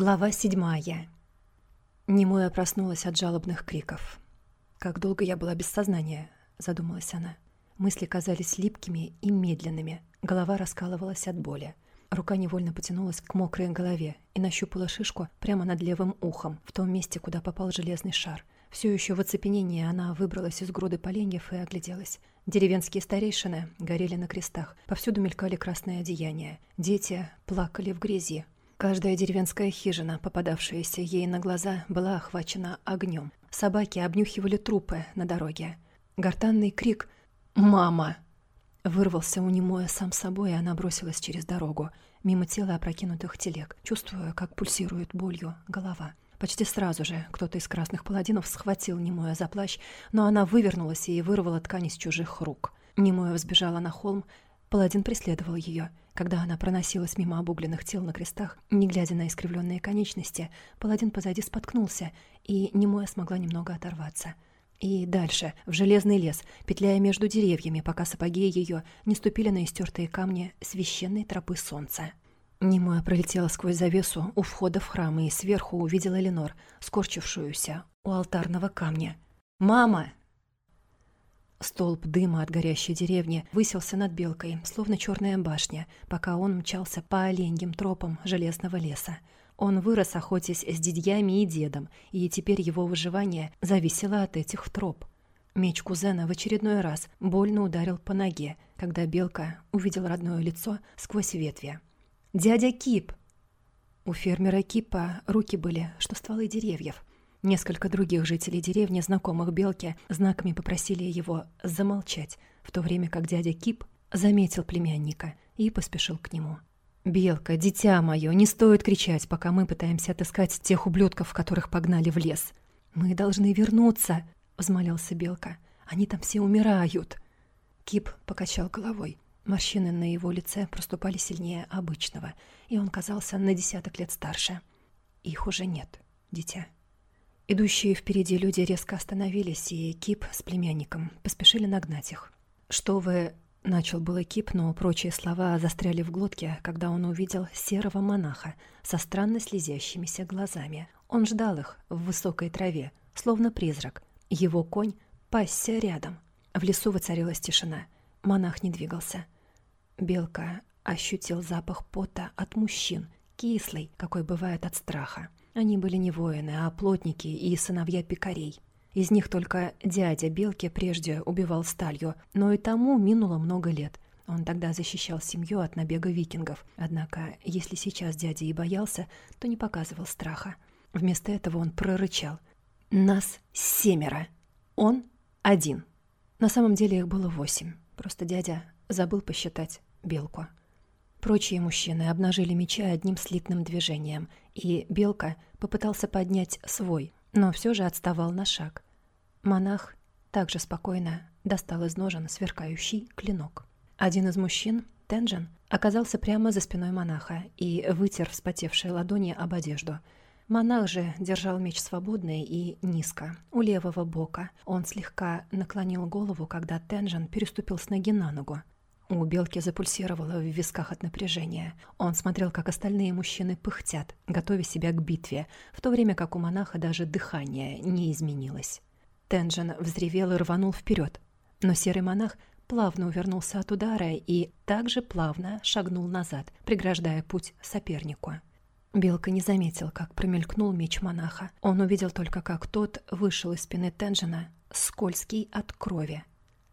Глава седьмая. Немоя проснулась от жалобных криков. «Как долго я была без сознания?» — задумалась она. Мысли казались липкими и медленными. Голова раскалывалась от боли. Рука невольно потянулась к мокрой голове и нащупала шишку прямо над левым ухом, в том месте, куда попал железный шар. Все еще в оцепенении она выбралась из груды поленьев и огляделась. Деревенские старейшины горели на крестах, повсюду мелькали красные одеяния. Дети плакали в грязи, Каждая деревенская хижина, попадавшаяся ей на глаза, была охвачена огнем. Собаки обнюхивали трупы на дороге. Гортанный крик «Мама!» Вырвался у немоя сам собой, и она бросилась через дорогу, мимо тела опрокинутых телег, чувствуя, как пульсирует болью голова. Почти сразу же кто-то из красных паладинов схватил Немоя за плащ, но она вывернулась и вырвала ткань из чужих рук. Немоя взбежала на холм, паладин преследовал ее — когда она проносилась мимо обугленных тел на крестах, не глядя на искривленные конечности, паладин позади споткнулся, и Немоя смогла немного оторваться. И дальше, в железный лес, петляя между деревьями, пока сапоги ее не ступили на истертые камни священной тропы солнца. Немоя пролетела сквозь завесу у входа в храм и сверху увидела Ленор, скорчившуюся у алтарного камня. «Мама!» Столб дыма от горящей деревни высился над белкой, словно черная башня, пока он мчался по оленьим тропам железного леса. Он вырос, охотясь с дядьями и дедом, и теперь его выживание зависело от этих троп. Меч кузена в очередной раз больно ударил по ноге, когда белка увидел родное лицо сквозь ветви. «Дядя Кип!» У фермера Кипа руки были, что стволы деревьев. Несколько других жителей деревни, знакомых Белке, знаками попросили его замолчать, в то время как дядя Кип заметил племянника и поспешил к нему. «Белка, дитя мое, не стоит кричать, пока мы пытаемся отыскать тех ублюдков, которых погнали в лес. Мы должны вернуться», — взмолился Белка. «Они там все умирают». Кип покачал головой. Морщины на его лице проступали сильнее обычного, и он казался на десяток лет старше. «Их уже нет, дитя». Идущие впереди люди резко остановились, и Кип с племянником поспешили нагнать их. «Что вы...» — начал было Кип, но прочие слова застряли в глотке, когда он увидел серого монаха со странно слезящимися глазами. Он ждал их в высокой траве, словно призрак. Его конь пасся рядом. В лесу воцарилась тишина. Монах не двигался. Белка ощутил запах пота от мужчин, кислый, какой бывает от страха. Они были не воины, а плотники и сыновья пекарей. Из них только дядя Белки прежде убивал сталью, но и тому минуло много лет. Он тогда защищал семью от набега викингов. Однако, если сейчас дядя и боялся, то не показывал страха. Вместо этого он прорычал. «Нас семеро. Он один». На самом деле их было восемь. Просто дядя забыл посчитать белку. Прочие мужчины обнажили мечи одним слитным движением, и Белка попытался поднять свой, но все же отставал на шаг. Монах также спокойно достал из ножен сверкающий клинок. Один из мужчин, Тенджин, оказался прямо за спиной монаха и вытер вспотевшие ладони об одежду. Монах же держал меч свободно и низко, у левого бока. Он слегка наклонил голову, когда Тенджин переступил с ноги на ногу. У Белки запульсировало в висках от напряжения. Он смотрел, как остальные мужчины пыхтят, готовя себя к битве, в то время как у монаха даже дыхание не изменилось. Тенджин взревел и рванул вперед, но серый монах плавно увернулся от удара и также плавно шагнул назад, преграждая путь сопернику. Белка не заметил, как промелькнул меч монаха. Он увидел только, как тот вышел из спины Тенджина, скользкий от крови.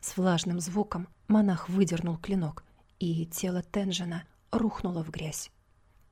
С влажным звуком Монах выдернул клинок, и тело Тенжина рухнуло в грязь.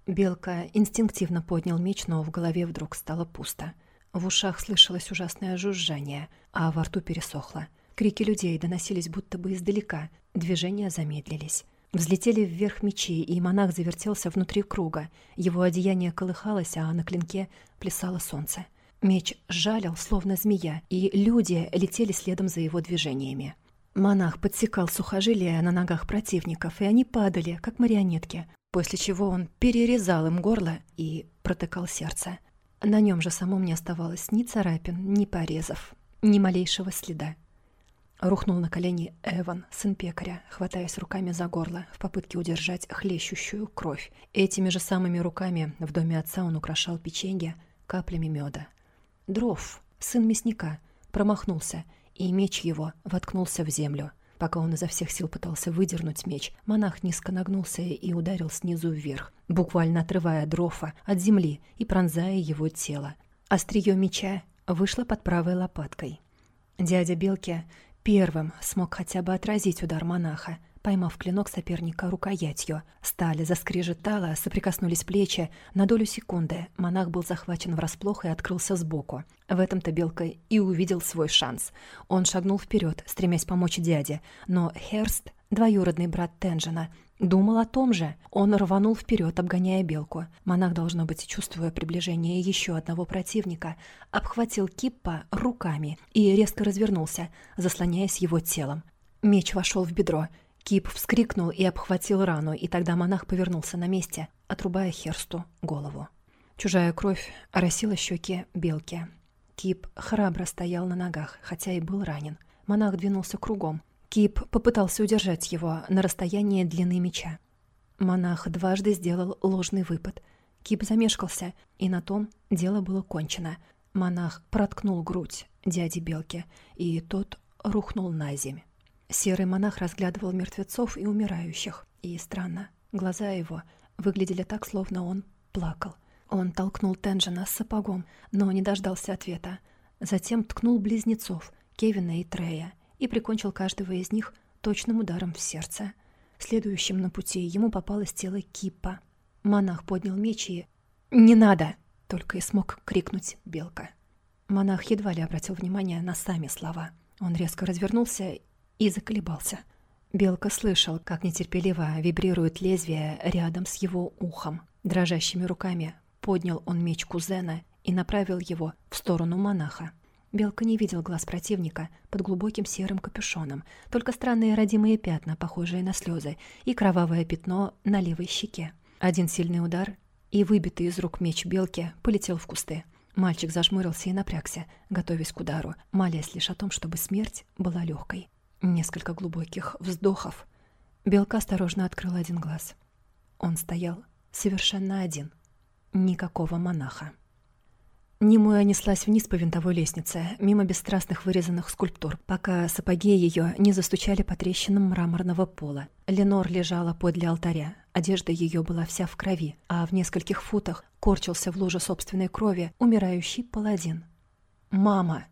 Белка инстинктивно поднял меч, но в голове вдруг стало пусто. В ушах слышалось ужасное жужжание, а во рту пересохло. Крики людей доносились будто бы издалека, движения замедлились. Взлетели вверх мечи, и монах завертелся внутри круга. Его одеяние колыхалось, а на клинке плясало солнце. Меч жалил, словно змея, и люди летели следом за его движениями. Монах подсекал сухожилия на ногах противников, и они падали, как марионетки, после чего он перерезал им горло и протыкал сердце. На нем же самом не оставалось ни царапин, ни порезов, ни малейшего следа. Рухнул на колени Эван, сын пекаря, хватаясь руками за горло в попытке удержать хлещущую кровь. Этими же самыми руками в доме отца он украшал печенье каплями меда. Дров, сын мясника, промахнулся, и меч его воткнулся в землю. Пока он изо всех сил пытался выдернуть меч, монах низко нагнулся и ударил снизу вверх, буквально отрывая дрофа от земли и пронзая его тело. Острие меча вышло под правой лопаткой. Дядя Белки Первым смог хотя бы отразить удар монаха, поймав клинок соперника рукоятью. Стали заскрежетала, соприкоснулись плечи. На долю секунды монах был захвачен врасплох и открылся сбоку. В этом-то Белка и увидел свой шанс. Он шагнул вперед, стремясь помочь дяде, но Херст, двоюродный брат Тенжина, Думал о том же. Он рванул вперед, обгоняя белку. Монах, должно быть, чувствуя приближение еще одного противника, обхватил Киппа руками и резко развернулся, заслоняясь его телом. Меч вошел в бедро. Кип вскрикнул и обхватил рану, и тогда монах повернулся на месте, отрубая Херсту голову. Чужая кровь оросила щеки белки. Кип храбро стоял на ногах, хотя и был ранен. Монах двинулся кругом, Кип попытался удержать его на расстоянии длины меча. Монах дважды сделал ложный выпад. Кип замешкался, и на том дело было кончено. Монах проткнул грудь дяди Белки, и тот рухнул на земь. Серый монах разглядывал мертвецов и умирающих, и странно, глаза его выглядели так, словно он плакал. Он толкнул Тенджина с сапогом, но не дождался ответа. Затем ткнул близнецов, Кевина и Трея, и прикончил каждого из них точным ударом в сердце. Следующим на пути ему попалось тело Кипа. Монах поднял меч и... «Не надо!» — только и смог крикнуть Белка. Монах едва ли обратил внимание на сами слова. Он резко развернулся и заколебался. Белка слышал, как нетерпеливо вибрирует лезвие рядом с его ухом. Дрожащими руками поднял он меч кузена и направил его в сторону монаха. Белка не видел глаз противника под глубоким серым капюшоном, только странные родимые пятна, похожие на слезы, и кровавое пятно на левой щеке. Один сильный удар, и выбитый из рук меч Белки полетел в кусты. Мальчик зажмурился и напрягся, готовясь к удару, молясь лишь о том, чтобы смерть была легкой. Несколько глубоких вздохов. Белка осторожно открыл один глаз. Он стоял совершенно один. Никакого монаха. Немуя неслась вниз по винтовой лестнице, мимо бесстрастных вырезанных скульптур, пока сапоги ее не застучали по трещинам мраморного пола. Ленор лежала подле алтаря. Одежда ее была вся в крови, а в нескольких футах корчился в луже собственной крови умирающий паладин. «Мама!»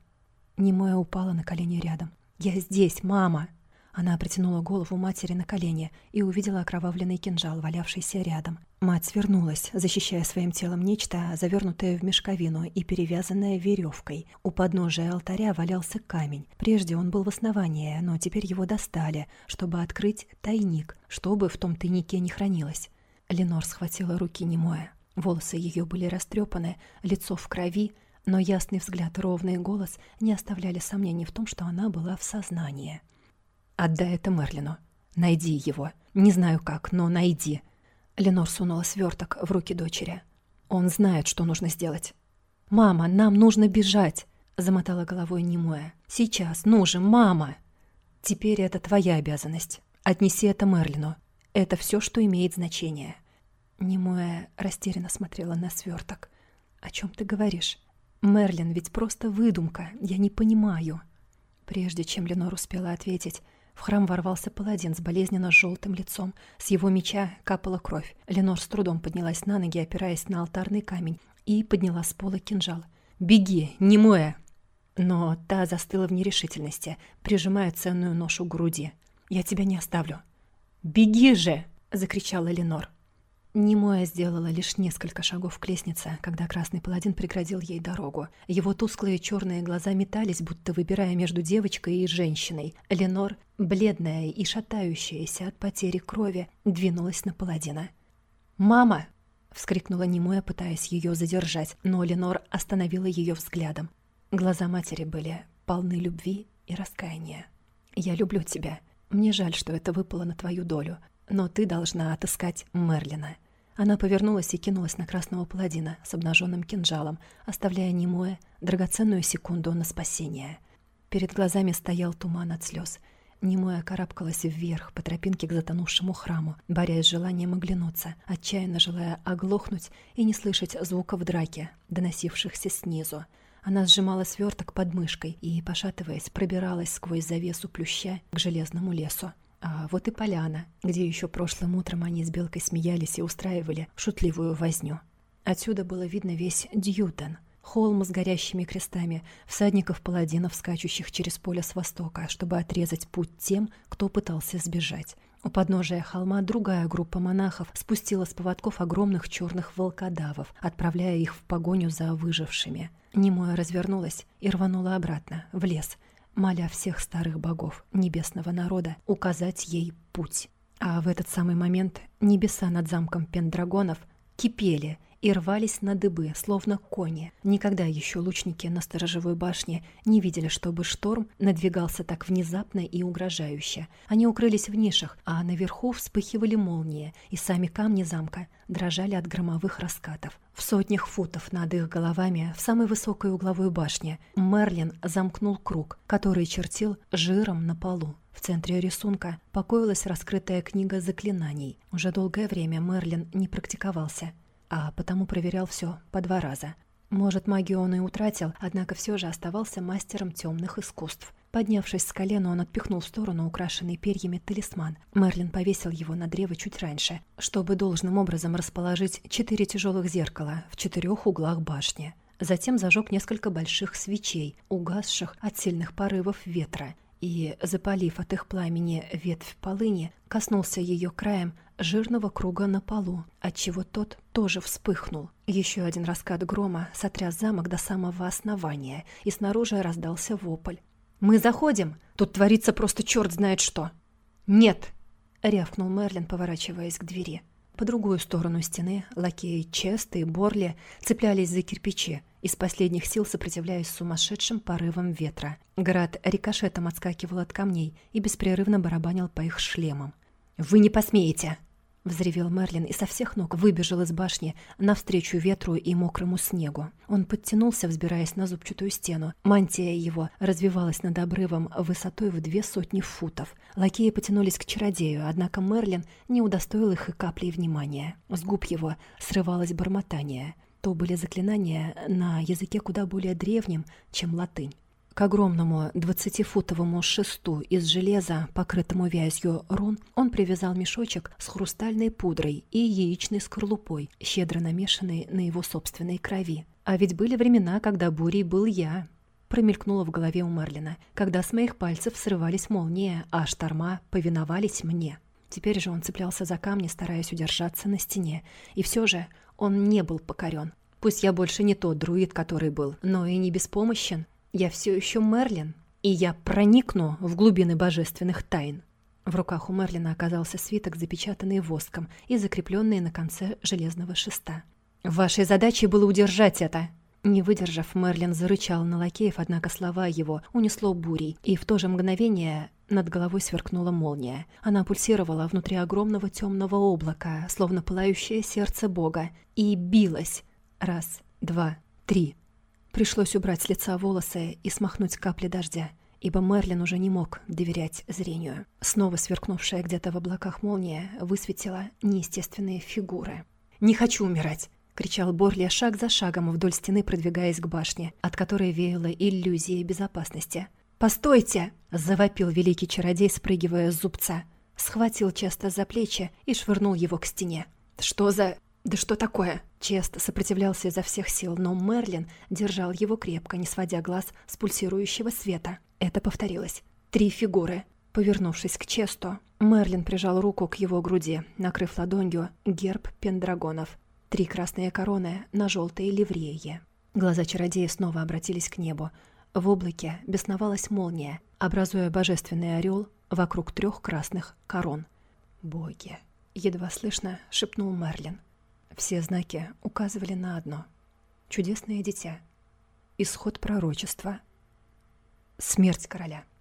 Немуя упала на колени рядом. «Я здесь, мама!» Она протянула голову матери на колени и увидела окровавленный кинжал, валявшийся рядом. Мать свернулась, защищая своим телом нечто, завернутое в мешковину и перевязанное веревкой. У подножия алтаря валялся камень. Прежде он был в основании, но теперь его достали, чтобы открыть тайник, чтобы в том тайнике не хранилось. Ленор схватила руки немоя. Волосы ее были растрепаны, лицо в крови, но ясный взгляд ровный голос не оставляли сомнений в том, что она была в сознании. «Отдай это Мерлину. Найди его. Не знаю как, но найди». Ленор сунула сверток в руки дочери. «Он знает, что нужно сделать». «Мама, нам нужно бежать!» — замотала головой немое. «Сейчас, ну же, мама!» «Теперь это твоя обязанность. Отнеси это Мерлину. Это все, что имеет значение». Немоя растерянно смотрела на сверток. «О чем ты говоришь? Мерлин ведь просто выдумка. Я не понимаю». Прежде чем Ленор успела ответить, в храм ворвался паладин с болезненно желтым лицом. С его меча капала кровь. Ленор с трудом поднялась на ноги, опираясь на алтарный камень, и подняла с пола кинжал. «Беги, немое!» Но та застыла в нерешительности, прижимая ценную ношу к груди. «Я тебя не оставлю». «Беги же!» — закричала Ленор. Немоя сделала лишь несколько шагов к лестнице, когда красный паладин преградил ей дорогу. Его тусклые черные глаза метались, будто выбирая между девочкой и женщиной. Ленор, бледная и шатающаяся от потери крови, двинулась на паладина. «Мама!» — вскрикнула Немоя, пытаясь ее задержать, но Ленор остановила ее взглядом. Глаза матери были полны любви и раскаяния. «Я люблю тебя. Мне жаль, что это выпало на твою долю, но ты должна отыскать Мерлина». Она повернулась и кинулась на красного паладина с обнаженным кинжалом, оставляя немое драгоценную секунду на спасение. Перед глазами стоял туман от слез. Немоя карабкалась вверх по тропинке к затонувшему храму, борясь с желанием оглянуться, отчаянно желая оглохнуть и не слышать звуков драки, доносившихся снизу. Она сжимала сверток под мышкой и, пошатываясь, пробиралась сквозь завесу плюща к железному лесу. А вот и поляна, где еще прошлым утром они с Белкой смеялись и устраивали шутливую возню. Отсюда было видно весь Дьютон, холм с горящими крестами, всадников-паладинов, скачущих через поле с востока, чтобы отрезать путь тем, кто пытался сбежать. У подножия холма другая группа монахов спустила с поводков огромных черных волкодавов, отправляя их в погоню за выжившими. Немоя развернулась и рванула обратно, в лес, моля всех старых богов небесного народа указать ей путь. А в этот самый момент небеса над замком Пендрагонов кипели и рвались на дыбы, словно кони. Никогда еще лучники на сторожевой башне не видели, чтобы шторм надвигался так внезапно и угрожающе. Они укрылись в нишах, а наверху вспыхивали молнии, и сами камни замка дрожали от громовых раскатов. В сотнях футов над их головами, в самой высокой угловой башне, Мерлин замкнул круг, который чертил жиром на полу. В центре рисунка покоилась раскрытая книга заклинаний. Уже долгое время Мерлин не практиковался а потому проверял все по два раза. Может, магию он и утратил, однако все же оставался мастером темных искусств. Поднявшись с колена, он отпихнул в сторону украшенный перьями талисман. Мерлин повесил его на древо чуть раньше, чтобы должным образом расположить четыре тяжелых зеркала в четырех углах башни. Затем зажег несколько больших свечей, угасших от сильных порывов ветра, и, запалив от их пламени ветвь полыни, коснулся ее краем жирного круга на полу, отчего тот тоже вспыхнул. Еще один раскат грома сотряс замок до самого основания, и снаружи раздался вопль. «Мы заходим! Тут творится просто черт знает что!» «Нет!» — рявкнул Мерлин, поворачиваясь к двери. По другую сторону стены лакеи Чест и Борли цеплялись за кирпичи, из последних сил сопротивляясь сумасшедшим порывам ветра. Град рикошетом отскакивал от камней и беспрерывно барабанил по их шлемам. «Вы не посмеете!» Взревел Мерлин и со всех ног выбежал из башни навстречу ветру и мокрому снегу. Он подтянулся, взбираясь на зубчатую стену. Мантия его развивалась над обрывом высотой в две сотни футов. Лакеи потянулись к чародею, однако Мерлин не удостоил их и капли внимания. С губ его срывалось бормотание. То были заклинания на языке куда более древнем, чем латынь. К огромному двадцатифутовому шесту из железа, покрытому вязью рун, он привязал мешочек с хрустальной пудрой и яичной скорлупой, щедро намешанной на его собственной крови. А ведь были времена, когда бурей был я. Промелькнуло в голове у Мерлина, когда с моих пальцев срывались молнии, а шторма повиновались мне. Теперь же он цеплялся за камни, стараясь удержаться на стене. И все же он не был покорен. Пусть я больше не тот друид, который был, но и не беспомощен. Я все еще Мерлин, и я проникну в глубины божественных тайн. В руках у Мерлина оказался свиток, запечатанный воском и закрепленный на конце железного шеста. «Вашей задачей было удержать это!» Не выдержав, Мерлин зарычал на лакеев, однако слова его унесло бурей, и в то же мгновение над головой сверкнула молния. Она пульсировала внутри огромного темного облака, словно пылающее сердце Бога, и билась. Раз, два, три. Пришлось убрать с лица волосы и смахнуть капли дождя, ибо Мерлин уже не мог доверять зрению. Снова сверкнувшая где-то в облаках молния высветила неестественные фигуры. «Не хочу умирать!» — кричал Борли шаг за шагом вдоль стены, продвигаясь к башне, от которой веяло иллюзией безопасности. «Постойте!» — завопил великий чародей, спрыгивая с зубца. Схватил Честа за плечи и швырнул его к стене. «Что за...» «Да что такое?» Чест сопротивлялся изо всех сил, но Мерлин держал его крепко, не сводя глаз с пульсирующего света. Это повторилось. Три фигуры. Повернувшись к Честу, Мерлин прижал руку к его груди, накрыв ладонью герб пендрагонов. Три красные короны на желтые ливреи. Глаза чародея снова обратились к небу. В облаке бесновалась молния, образуя божественный орел вокруг трех красных корон. «Боги!» — едва слышно шепнул Мерлин. Все знаки указывали на одно — чудесное дитя, исход пророчества, смерть короля —